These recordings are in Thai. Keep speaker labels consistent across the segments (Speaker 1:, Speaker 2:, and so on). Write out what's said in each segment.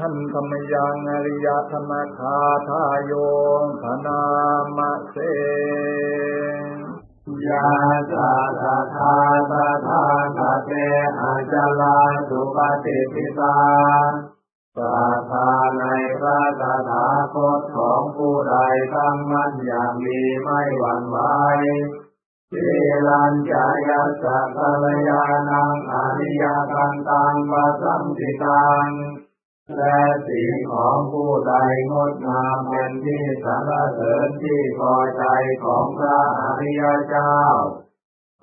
Speaker 1: ท่านธรรมยังอริยธรรมคาทายโยขนามะเส
Speaker 2: ยาสาสะทาสะทาสะเตอาจลาสุปฏิปิตาศรัทธาในพระตถาคตของผู้ใดตั้งมั่นอย่างมีไม่หวั่นไหวสีลัญจายัสสะภรยานังอริยกันตังปัสสัมติตัง และสีลของผู้ใดงดงามเป็นที่สรรเสริญที่พอใจของพระอริยเจ้า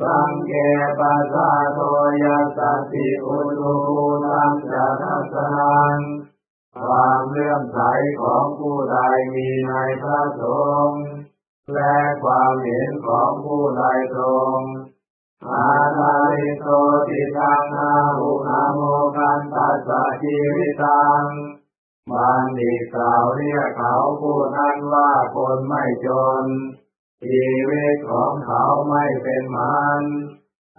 Speaker 2: สังเกปัสสะโทยัสสติอุตุภูตังจะทัสนังความเลื่อมใสของผู้ใดมีในพระสงฆ์และความเห็นของผู้ใดตรงอาทาริโตติทังอาหุ สชีวิตังบัณฑิกล่าวเรียกเขาผู้นั้นว่าคนไม่จน ชีวิตของเขาไม่เป็นมัน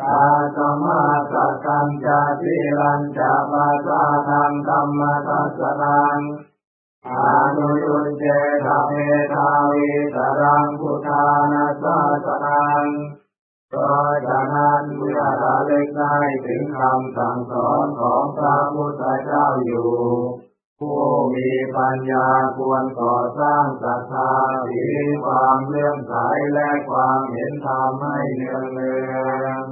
Speaker 2: ตาสมาสัตัญจติรัญจะปาสาทางธรรมทัสนังอานุยุนเจทะเมทาวิสรังพุทธานาสาสนังเพระฉะนั้น เมื่อระลึกได้ถึงคำสั่งสอนของพระพุทธเจ้าอยู่ ผู้มีปัญญาควรก่อสร้างศรัทธามีความเลื่อมใสและความเห็นธรรมให้เนืองเนือง